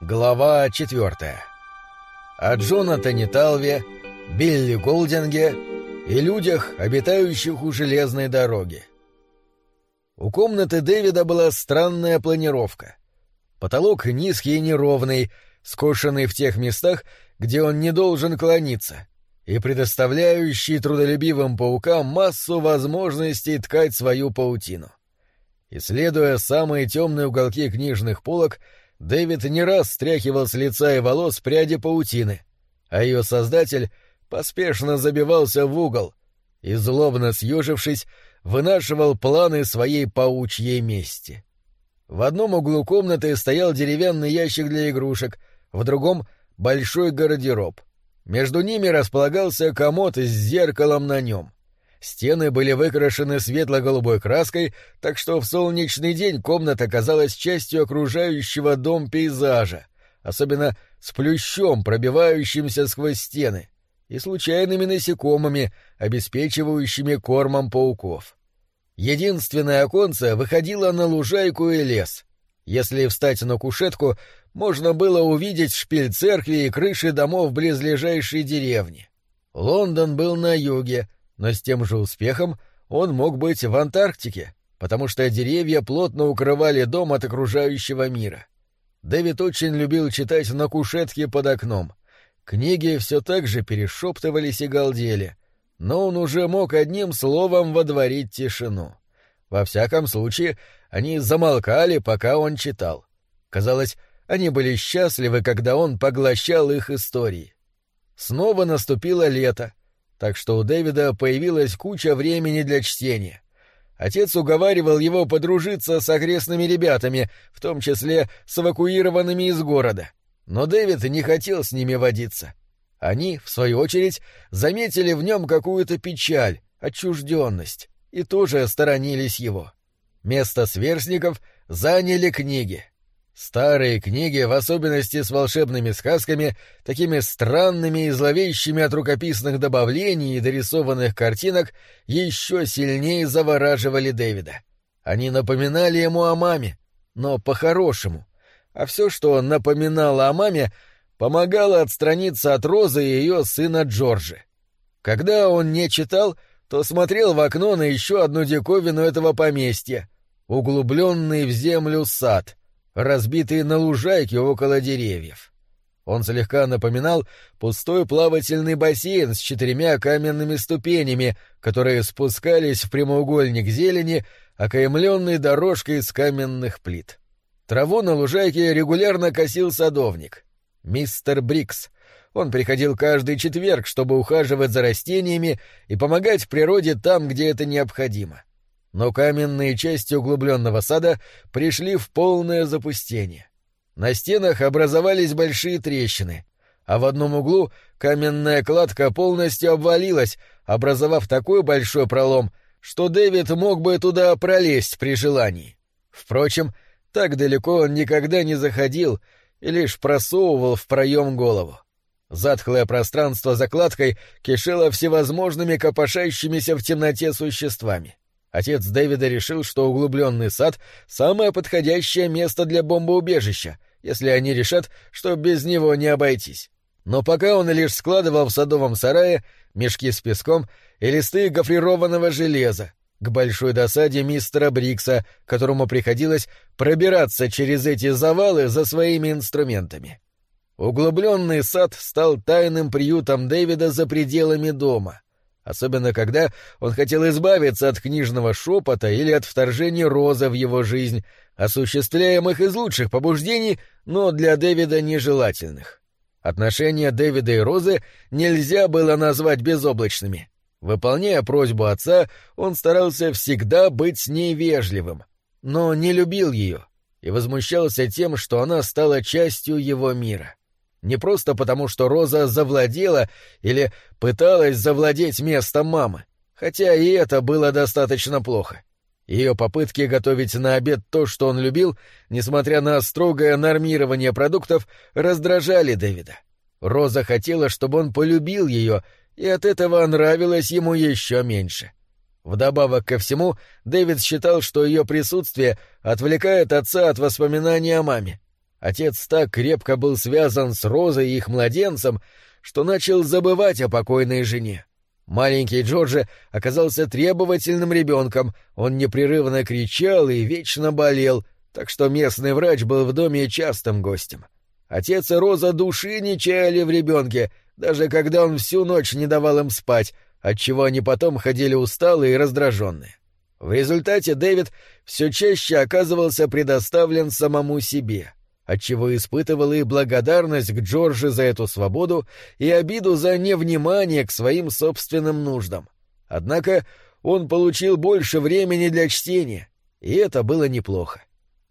Глава четвертая. О Джонатане Талве, Билли Голдинге и людях, обитающих у железной дороги. У комнаты Дэвида была странная планировка. Потолок низкий и неровный, скошенный в тех местах, где он не должен клониться, и предоставляющий трудолюбивым паукам массу возможностей ткать свою паутину. Исследуя самые темные уголки книжных полок, Дэвид не раз стряхивал с лица и волос пряди паутины, а ее создатель поспешно забивался в угол и, злобно съежившись, вынашивал планы своей паучьей мести. В одном углу комнаты стоял деревянный ящик для игрушек, в другом — большой гардероб. Между ними располагался комод с зеркалом на нем. Стены были выкрашены светло-голубой краской, так что в солнечный день комната казалась частью окружающего дом пейзажа, особенно с плющом, пробивающимся сквозь стены, и случайными насекомыми, обеспечивающими кормом пауков. Единственное оконце выходило на лужайку и лес. Если встать на кушетку, можно было увидеть шпиль церкви и крыши домов близлежащей деревни. Лондон был на юге — но с тем же успехом он мог быть в Антарктике, потому что деревья плотно укрывали дом от окружающего мира. Дэвид очень любил читать на кушетке под окном. Книги все так же перешептывались и галдели, но он уже мог одним словом водворить тишину. Во всяком случае, они замолкали, пока он читал. Казалось, они были счастливы, когда он поглощал их истории. Снова наступило лето, так что у Дэвида появилась куча времени для чтения. Отец уговаривал его подружиться с окрестными ребятами, в том числе с эвакуированными из города. Но Дэвид не хотел с ними водиться. Они, в свою очередь, заметили в нем какую-то печаль, отчужденность, и тоже сторонились его. Место сверстников заняли книги. Старые книги, в особенности с волшебными сказками, такими странными и зловещими от рукописных добавлений и дорисованных картинок, еще сильнее завораживали Дэвида. Они напоминали ему о маме, но по-хорошему. А все, что напоминало о маме, помогало отстраниться от Розы и ее сына Джорджи. Когда он не читал, то смотрел в окно на еще одну диковину этого поместья — углубленный в землю сад — разбитый на лужайке около деревьев. Он слегка напоминал пустой плавательный бассейн с четырьмя каменными ступенями, которые спускались в прямоугольник зелени, окаймленный дорожкой из каменных плит. Траву на лужайке регулярно косил садовник. Мистер Брикс. Он приходил каждый четверг, чтобы ухаживать за растениями и помогать природе там, где это необходимо но каменные части углубленного сада пришли в полное запустение. На стенах образовались большие трещины, а в одном углу каменная кладка полностью обвалилась, образовав такой большой пролом, что Дэвид мог бы туда пролезть при желании. Впрочем, так далеко он никогда не заходил и лишь просовывал в проем голову. Затхлое пространство за кладкой кишело всевозможными копошащимися в темноте существами. Отец Дэвида решил, что углубленный сад — самое подходящее место для бомбоубежища, если они решат, что без него не обойтись. Но пока он лишь складывал в садовом сарае мешки с песком и листы гофрированного железа, к большой досаде мистера Брикса, которому приходилось пробираться через эти завалы за своими инструментами. Углубленный сад стал тайным приютом Дэвида за пределами дома — особенно когда он хотел избавиться от книжного шепота или от вторжения Роза в его жизнь, осуществляемых из лучших побуждений, но для Дэвида нежелательных. Отношения Дэвида и Розы нельзя было назвать безоблачными. Выполняя просьбу отца, он старался всегда быть с ней вежливым, но не любил ее и возмущался тем, что она стала частью его мира. Не просто потому, что Роза завладела или пыталась завладеть местом мамы, хотя и это было достаточно плохо. Ее попытки готовить на обед то, что он любил, несмотря на строгое нормирование продуктов, раздражали Дэвида. Роза хотела, чтобы он полюбил ее, и от этого нравилось ему еще меньше. Вдобавок ко всему, Дэвид считал, что ее присутствие отвлекает отца от воспоминаний о маме, Отец так крепко был связан с Розой и их младенцем, что начал забывать о покойной жене. Маленький Джорджи оказался требовательным ребенком, он непрерывно кричал и вечно болел, так что местный врач был в доме частым гостем. Отец и Роза души не чаяли в ребенке, даже когда он всю ночь не давал им спать, отчего они потом ходили усталые и раздраженные. В результате Дэвид все чаще оказывался предоставлен самому себе, отчего испытывал и благодарность к Джорджи за эту свободу, и обиду за невнимание к своим собственным нуждам. Однако он получил больше времени для чтения, и это было неплохо.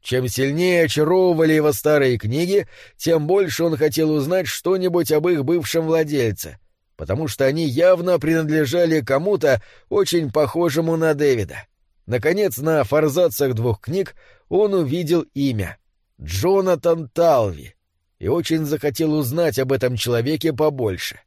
Чем сильнее очаровывали его старые книги, тем больше он хотел узнать что-нибудь об их бывшем владельце, потому что они явно принадлежали кому-то очень похожему на Дэвида. Наконец, на форзацах двух книг он увидел имя — Джонатан Талви, и очень захотел узнать об этом человеке побольше.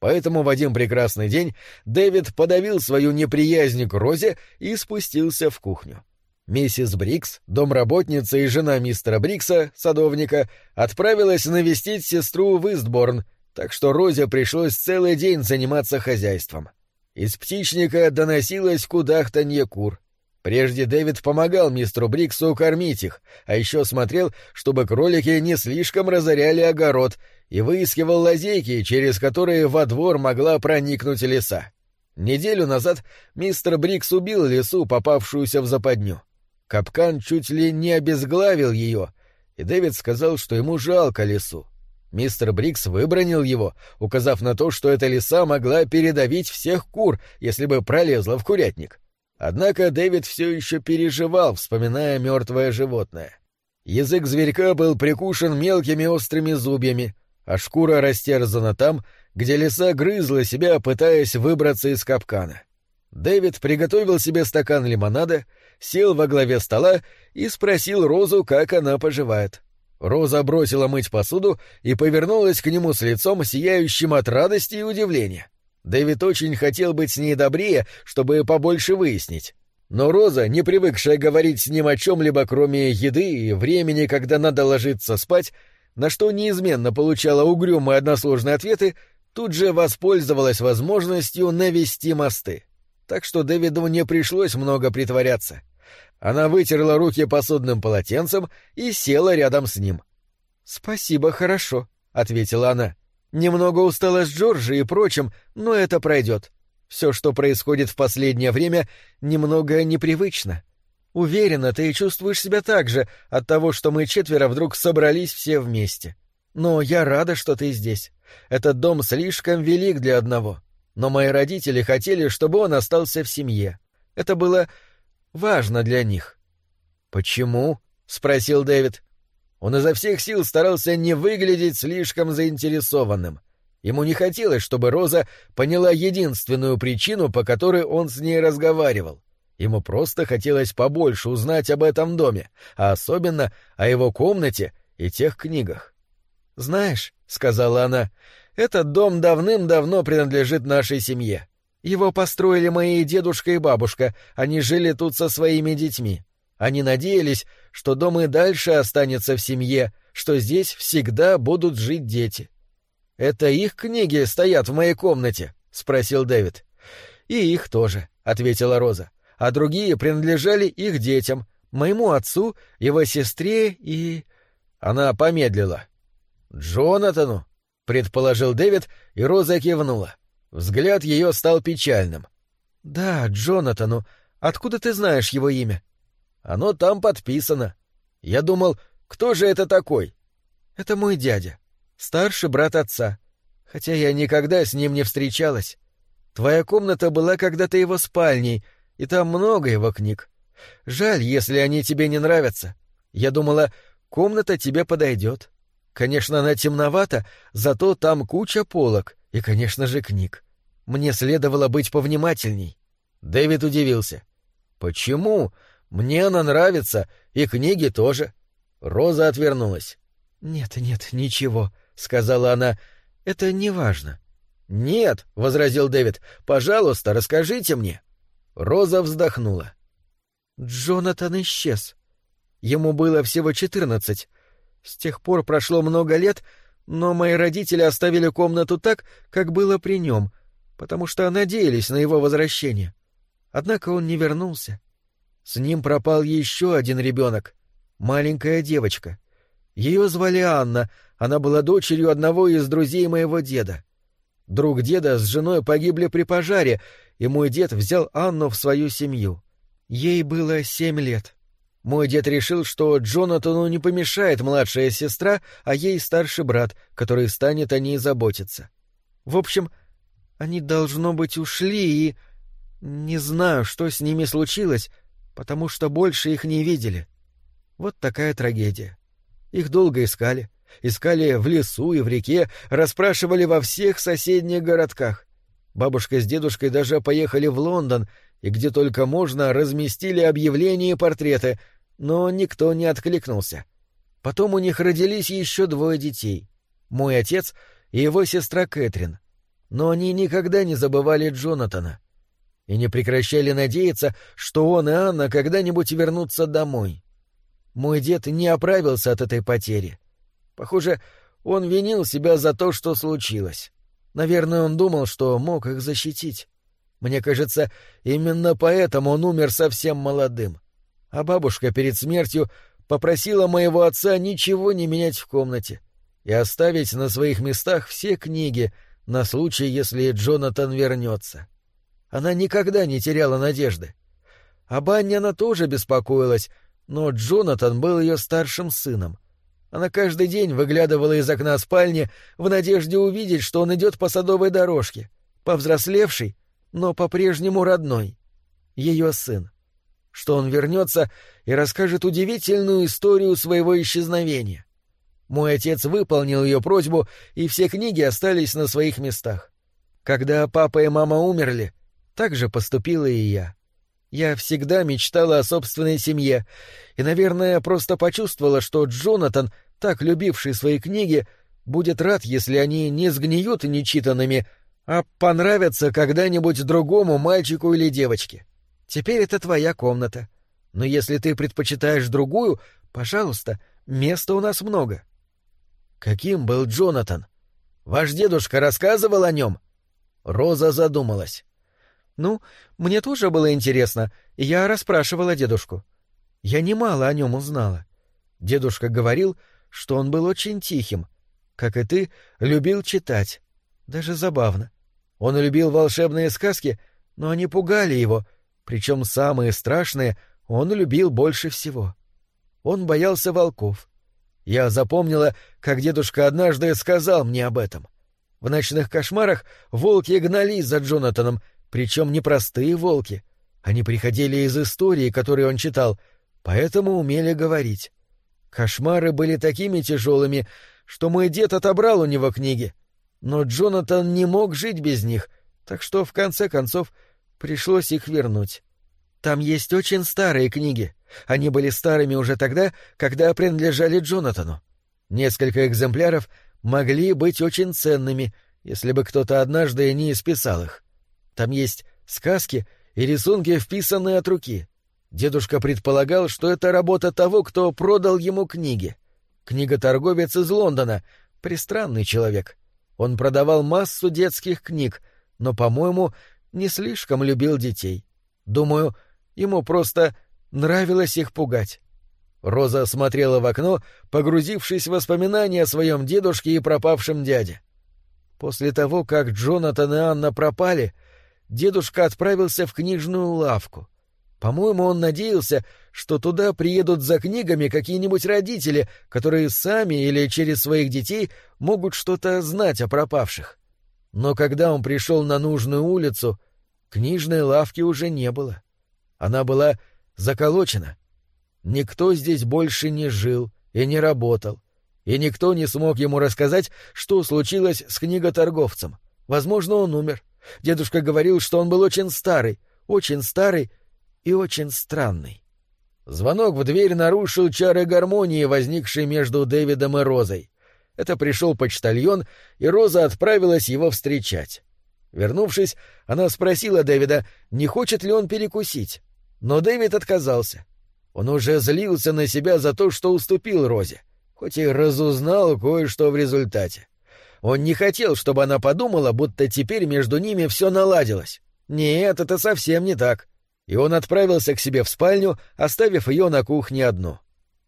Поэтому в один прекрасный день Дэвид подавил свою неприязнь к Розе и спустился в кухню. Миссис Брикс, домработница и жена мистера Брикса, садовника, отправилась навестить сестру в Истборн, так что Розе пришлось целый день заниматься хозяйством. Из птичника доносилось кудахтанье кур. Прежде Дэвид помогал мистеру Бриксу кормить их, а еще смотрел, чтобы кролики не слишком разоряли огород, и выискивал лазейки, через которые во двор могла проникнуть лиса. Неделю назад мистер Брикс убил лису, попавшуюся в западню. Капкан чуть ли не обезглавил ее, и Дэвид сказал, что ему жалко лису. Мистер Брикс выбронил его, указав на то, что эта лиса могла передавить всех кур, если бы пролезла в курятник. Однако Дэвид все еще переживал, вспоминая мертвое животное. Язык зверька был прикушен мелкими острыми зубьями, а шкура растерзана там, где лиса грызла себя, пытаясь выбраться из капкана. Дэвид приготовил себе стакан лимонада, сел во главе стола и спросил Розу, как она поживает. Роза бросила мыть посуду и повернулась к нему с лицом, сияющим от радости и удивления. Дэвид очень хотел быть с ней добрее, чтобы побольше выяснить. Но Роза, не привыкшая говорить с ним о чем-либо, кроме еды и времени, когда надо ложиться спать, на что неизменно получала угрюмые односложные ответы, тут же воспользовалась возможностью навести мосты так что Дэвиду не пришлось много притворяться. Она вытерла руки посудным полотенцем и села рядом с ним. «Спасибо, хорошо», — ответила она. «Немного устала с Джорджи и прочим, но это пройдет. Все, что происходит в последнее время, немного непривычно. Уверена, ты чувствуешь себя так же от того, что мы четверо вдруг собрались все вместе. Но я рада, что ты здесь. Этот дом слишком велик для одного но мои родители хотели, чтобы он остался в семье. Это было важно для них. «Почему?» — спросил Дэвид. Он изо всех сил старался не выглядеть слишком заинтересованным. Ему не хотелось, чтобы Роза поняла единственную причину, по которой он с ней разговаривал. Ему просто хотелось побольше узнать об этом доме, а особенно о его комнате и тех книгах. «Знаешь», — сказала она, этот дом давным-давно принадлежит нашей семье. Его построили мои дедушка и бабушка, они жили тут со своими детьми. Они надеялись, что дом и дальше останется в семье, что здесь всегда будут жить дети. «Это их книги стоят в моей комнате?» — спросил Дэвид. «И их тоже», — ответила Роза. «А другие принадлежали их детям, моему отцу, его сестре и...» Она помедлила. «Джонатану?» — предположил Дэвид, и Роза кивнула. Взгляд ее стал печальным. «Да, Джонатану. Откуда ты знаешь его имя?» «Оно там подписано. Я думал, кто же это такой?» «Это мой дядя. Старший брат отца. Хотя я никогда с ним не встречалась. Твоя комната была когда-то его спальней, и там много его книг. Жаль, если они тебе не нравятся. Я думала, комната тебе подойдет. Конечно, она темновата, зато там куча полок и, конечно же, книг. Мне следовало быть повнимательней. Дэвид удивился. Почему? Мне она нравится, и книги тоже. Роза отвернулась. Нет, нет, ничего, сказала она. Это не важно. Нет, возразил Дэвид. Пожалуйста, расскажите мне. Роза вздохнула. Джонатан исчез. Ему было всего четырнадцать. С тех пор прошло много лет, но мои родители оставили комнату так, как было при нем, потому что надеялись на его возвращение. Однако он не вернулся. С ним пропал еще один ребенок, маленькая девочка. Ее звали Анна, она была дочерью одного из друзей моего деда. Друг деда с женой погибли при пожаре, и мой дед взял Анну в свою семью. Ей было семь лет. Мой дед решил, что Джонатану не помешает младшая сестра, а ей старший брат, который станет о ней заботиться. В общем, они, должно быть, ушли, и... Не знаю, что с ними случилось, потому что больше их не видели. Вот такая трагедия. Их долго искали. Искали в лесу и в реке, расспрашивали во всех соседних городках. Бабушка с дедушкой даже поехали в Лондон, и где только можно разместили объявления и портреты, но никто не откликнулся. Потом у них родились еще двое детей. Мой отец и его сестра Кэтрин. Но они никогда не забывали Джонатана и не прекращали надеяться, что он и Анна когда-нибудь вернутся домой. Мой дед не оправился от этой потери. Похоже, он винил себя за то, что случилось. Наверное, он думал, что мог их защитить. Мне кажется, именно поэтому он умер совсем молодым. А бабушка перед смертью попросила моего отца ничего не менять в комнате и оставить на своих местах все книги на случай, если Джонатан вернется. Она никогда не теряла надежды. Об Анне она тоже беспокоилась, но Джонатан был ее старшим сыном. Она каждый день выглядывала из окна спальни в надежде увидеть, что он идет по садовой дорожке, повзрослевший, но по-прежнему родной. Ее сын. Что он вернется и расскажет удивительную историю своего исчезновения. Мой отец выполнил ее просьбу, и все книги остались на своих местах. Когда папа и мама умерли, так же поступила и я. Я всегда мечтала о собственной семье, и, наверное, просто почувствовала, что Джонатан, так любивший свои книги, будет рад, если они не сгниют нечитанными, а понравятся когда-нибудь другому мальчику или девочке. Теперь это твоя комната. Но если ты предпочитаешь другую, пожалуйста, места у нас много. Каким был Джонатан? Ваш дедушка рассказывал о нем? Роза задумалась. Ну, мне тоже было интересно, и я расспрашивала дедушку. Я немало о нем узнала. Дедушка говорил, что он был очень тихим, как и ты, любил читать. Даже забавно. Он любил волшебные сказки, но они пугали его, причем самые страшные он любил больше всего. Он боялся волков. Я запомнила, как дедушка однажды сказал мне об этом. В ночных кошмарах волки гнались за Джонатаном причем не простые волки. Они приходили из истории, которые он читал, поэтому умели говорить. Кошмары были такими тяжелыми, что мой дед отобрал у него книги. Но Джонатан не мог жить без них, так что, в конце концов, пришлось их вернуть. Там есть очень старые книги. Они были старыми уже тогда, когда принадлежали Джонатану. Несколько экземпляров могли быть очень ценными, если бы кто-то однажды не исписал их. Там есть сказки и рисунки, вписанные от руки. Дедушка предполагал, что это работа того, кто продал ему книги. Книготорговец из Лондона, пристранный человек. Он продавал массу детских книг, но, по-моему, не слишком любил детей. Думаю, ему просто нравилось их пугать. Роза смотрела в окно, погрузившись в воспоминания о своем дедушке и пропавшем дяде. После того, как Джонатан и Анна пропали, дедушка отправился в книжную лавку. По-моему, он надеялся, что туда приедут за книгами какие-нибудь родители, которые сами или через своих детей могут что-то знать о пропавших. Но когда он пришел на нужную улицу, книжной лавки уже не было. Она была заколочена. Никто здесь больше не жил и не работал, и никто не смог ему рассказать, что случилось с книготорговцем. Возможно, он умер. Дедушка говорил, что он был очень старый, очень старый и очень странный. Звонок в дверь нарушил чары гармонии, возникшей между Дэвидом и Розой. Это пришел почтальон, и Роза отправилась его встречать. Вернувшись, она спросила Дэвида, не хочет ли он перекусить. Но Дэвид отказался. Он уже злился на себя за то, что уступил Розе. хоть и разузнал кое-что в результате. Он не хотел, чтобы она подумала, будто теперь между ними все наладилось. Нет, это совсем не так. И он отправился к себе в спальню, оставив ее на кухне одну.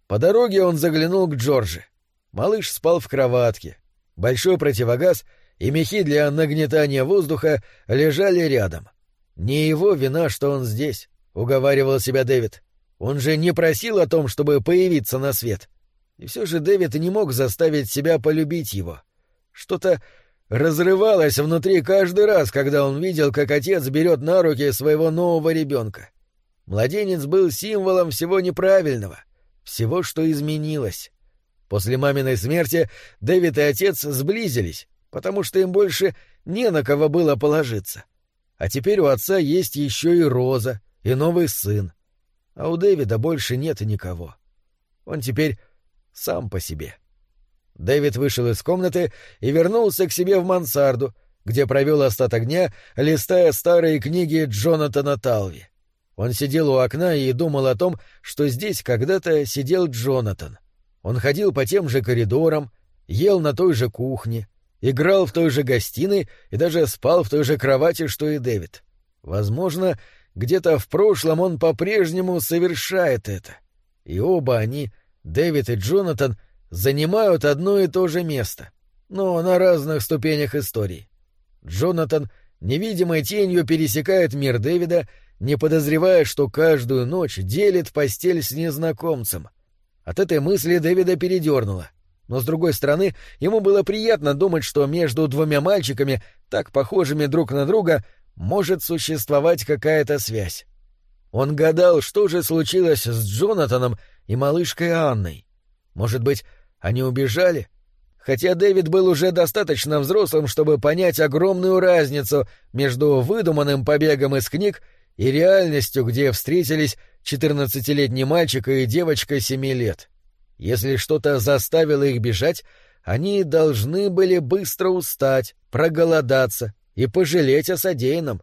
По дороге он заглянул к Джорджи. Малыш спал в кроватке. Большой противогаз и мехи для нагнетания воздуха лежали рядом. Не его вина, что он здесь, — уговаривал себя Дэвид. Он же не просил о том, чтобы появиться на свет. И все же Дэвид не мог заставить себя полюбить его. Что-то разрывалось внутри каждый раз, когда он видел, как отец берет на руки своего нового ребенка. Младенец был символом всего неправильного, всего, что изменилось. После маминой смерти Дэвид и отец сблизились, потому что им больше не на кого было положиться. А теперь у отца есть еще и Роза, и новый сын. А у Дэвида больше нет никого. Он теперь сам по себе. Дэвид вышел из комнаты и вернулся к себе в мансарду, где провел остаток дня, листая старые книги Джонатана Талви. Он сидел у окна и думал о том, что здесь когда-то сидел Джонатан. Он ходил по тем же коридорам, ел на той же кухне, играл в той же гостиной и даже спал в той же кровати, что и Дэвид. Возможно, где-то в прошлом он по-прежнему совершает это. И оба они, Дэвид и Джонатан, занимают одно и то же место, но на разных ступенях истории. Джонатан невидимой тенью пересекает мир Дэвида, не подозревая, что каждую ночь делит постель с незнакомцем. От этой мысли Дэвида передернуло. Но, с другой стороны, ему было приятно думать, что между двумя мальчиками, так похожими друг на друга, может существовать какая-то связь. Он гадал, что же случилось с Джонатаном и малышкой Анной. Может быть, они убежали? Хотя Дэвид был уже достаточно взрослым, чтобы понять огромную разницу между выдуманным побегом из книг и реальностью, где встретились четырнадцатилетний мальчик и девочка семи лет. Если что-то заставило их бежать, они должны были быстро устать, проголодаться, и пожалеть о содеянном.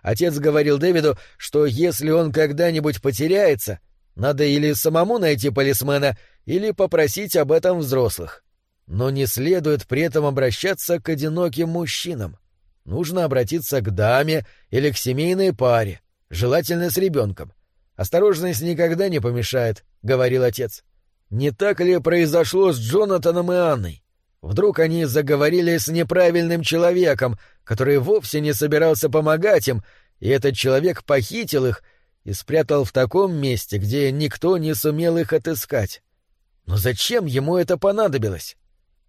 Отец говорил Дэвиду, что если он когда-нибудь потеряется, надо или самому найти полисмена, или попросить об этом взрослых. Но не следует при этом обращаться к одиноким мужчинам. Нужно обратиться к даме или к семейной паре, желательно с ребенком. Осторожность никогда не помешает, — говорил отец. Не так ли произошло с Джонатаном и Анной? Вдруг они заговорили с неправильным человеком, который вовсе не собирался помогать им, и этот человек похитил их и спрятал в таком месте, где никто не сумел их отыскать. Но зачем ему это понадобилось?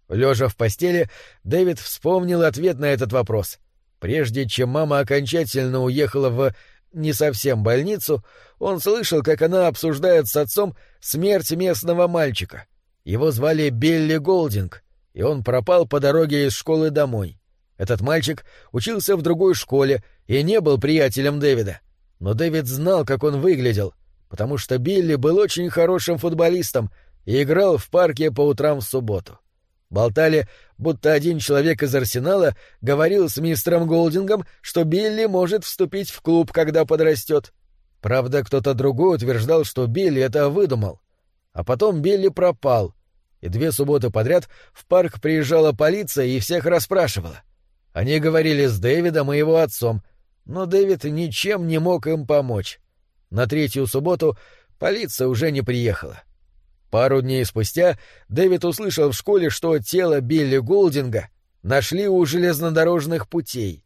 Лежа в постели, Дэвид вспомнил ответ на этот вопрос. Прежде чем мама окончательно уехала в не совсем больницу, он слышал, как она обсуждает с отцом смерть местного мальчика. Его звали Билли Голдинг, и он пропал по дороге из школы домой. Этот мальчик учился в другой школе и не был приятелем Дэвида. Но Дэвид знал, как он выглядел, потому что Билли был очень хорошим футболистом и играл в парке по утрам в субботу. Болтали, будто один человек из Арсенала говорил с мистером Голдингом, что Билли может вступить в клуб, когда подрастет. Правда, кто-то другой утверждал, что Билли это выдумал. А потом Билли пропал, и две субботы подряд в парк приезжала полиция и всех расспрашивала — они говорили с Дэвидом и его отцом, но Дэвид ничем не мог им помочь. На третью субботу полиция уже не приехала. Пару дней спустя Дэвид услышал в школе, что тело Билли Голдинга нашли у железнодорожных путей.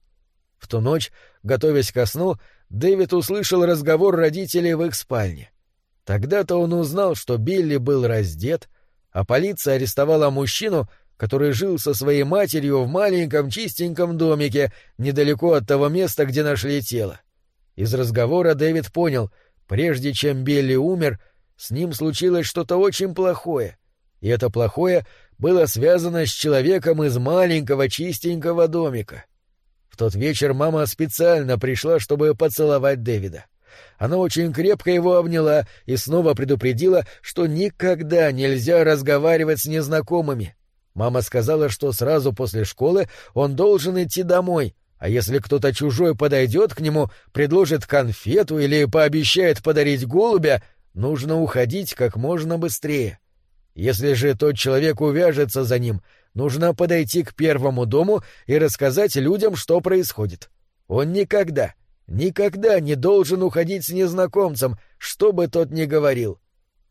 В ту ночь, готовясь ко сну, Дэвид услышал разговор родителей в их спальне. Тогда-то он узнал, что Билли был раздет, а полиция арестовала мужчину, который жил со своей матерью в маленьком чистеньком домике недалеко от того места, где нашли тело. Из разговора Дэвид понял, прежде чем Билли умер, с ним случилось что-то очень плохое, и это плохое было связано с человеком из маленького чистенького домика. В тот вечер мама специально пришла, чтобы поцеловать Дэвида. Она очень крепко его обняла и снова предупредила, что никогда нельзя разговаривать с незнакомыми, Мама сказала, что сразу после школы он должен идти домой, а если кто-то чужой подойдет к нему, предложит конфету или пообещает подарить голубя, нужно уходить как можно быстрее. Если же тот человек увяжется за ним, нужно подойти к первому дому и рассказать людям, что происходит. Он никогда, никогда не должен уходить с незнакомцем, что бы тот ни говорил.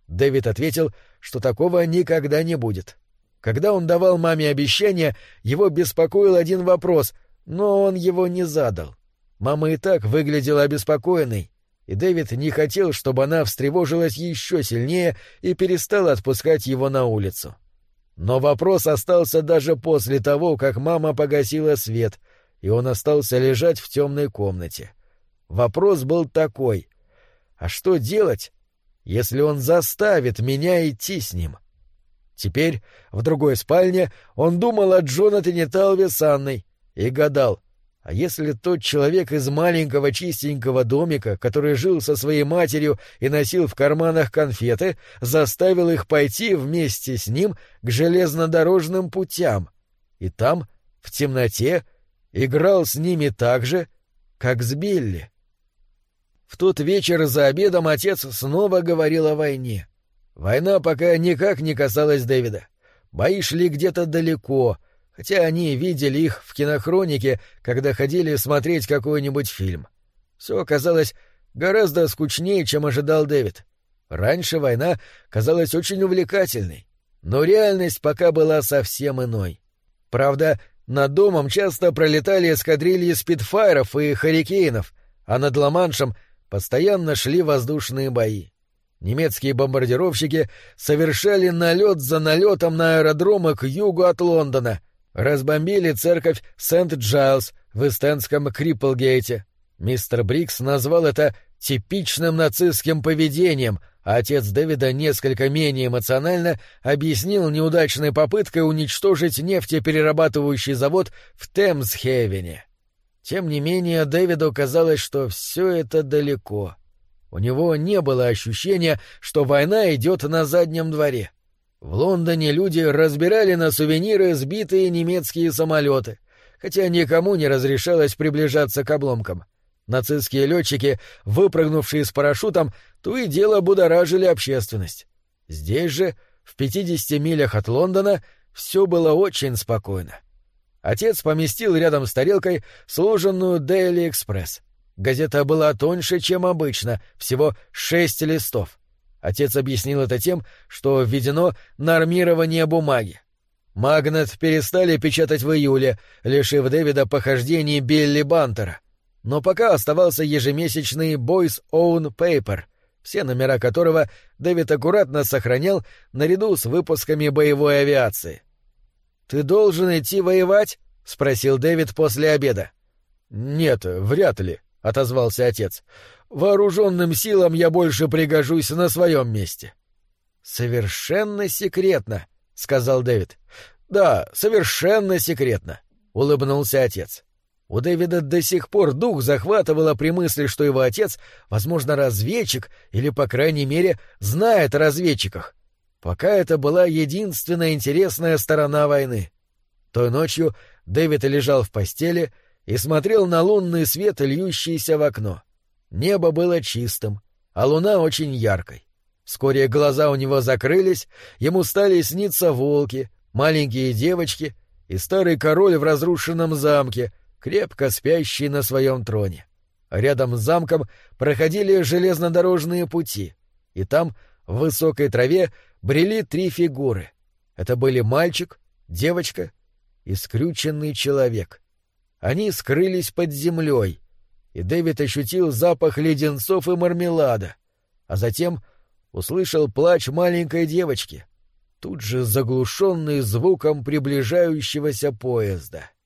Дэвид ответил, что такого никогда не будет. Когда он давал маме обещание, его беспокоил один вопрос, но он его не задал. Мама и так выглядела обеспокоенной, и Дэвид не хотел, чтобы она встревожилась еще сильнее и перестала отпускать его на улицу. Но вопрос остался даже после того, как мама погасила свет, и он остался лежать в темной комнате. Вопрос был такой. А что делать, если он заставит меня идти с ним? Теперь, в другой спальне, он думал о Джонатане Талве с Анной и гадал, а если тот человек из маленького чистенького домика, который жил со своей матерью и носил в карманах конфеты, заставил их пойти вместе с ним к железнодорожным путям, и там, в темноте, играл с ними так же, как с Билли? В тот вечер за обедом отец снова говорил о войне. Война пока никак не касалась Дэвида. Бои шли где-то далеко — хотя они видели их в кинохронике, когда ходили смотреть какой-нибудь фильм. Все оказалось гораздо скучнее, чем ожидал Дэвид. Раньше война казалась очень увлекательной, но реальность пока была совсем иной. Правда, над домом часто пролетали эскадрильи спитфайров и харрикейнов, а над Ла-Маншем постоянно шли воздушные бои. Немецкие бомбардировщики совершали налет за налетом на аэродромы к югу от Лондона, разбомбили церковь Сент-Джайлс в эстенском Крипплгейте. Мистер Брикс назвал это типичным нацистским поведением, а отец Дэвида несколько менее эмоционально объяснил неудачной попыткой уничтожить нефтеперерабатывающий завод в Темсхевене. Тем не менее, Дэвиду казалось, что все это далеко. У него не было ощущения, что война идет на заднем дворе. В Лондоне люди разбирали на сувениры сбитые немецкие самолеты, хотя никому не разрешалось приближаться к обломкам. Нацистские летчики, выпрыгнувшие с парашютом, то и дело будоражили общественность. Здесь же, в 50 милях от Лондона, все было очень спокойно. Отец поместил рядом с тарелкой сложенную Daily Express. Газета была тоньше, чем обычно, всего шесть листов. Отец объяснил это тем, что введено нормирование бумаги. Магнет перестали печатать в июле, лишив Дэвида похождений Билли Бантера. Но пока оставался ежемесячный Boys Own Paper, все номера которого Дэвид аккуратно сохранял наряду с выпусками боевой авиации. «Ты должен идти воевать?» — спросил Дэвид после обеда. «Нет, вряд ли», — отозвался отец. Вооруженным силам я больше пригожусь на своем месте. Совершенно секретно, сказал Дэвид. Да, совершенно секретно, улыбнулся отец. У Дэвида до сих пор дух захватывало при мысли, что его отец, возможно, разведчик или, по крайней мере, знает о разведчиках. Пока это была единственная интересная сторона войны. Той ночью Дэвид лежал в постели и смотрел на лунный свет, льющийся в окно. Небо было чистым, а луна очень яркой. Вскоре глаза у него закрылись, ему стали сниться волки, маленькие девочки и старый король в разрушенном замке, крепко спящий на своем троне. Рядом с замком проходили железнодорожные пути, и там, в высокой траве, брели три фигуры. Это были мальчик, девочка и скрюченный человек. Они скрылись под землей — и Дэвид ощутил запах леденцов и мармелада, а затем услышал плач маленькой девочки, тут же заглушенный звуком приближающегося поезда. —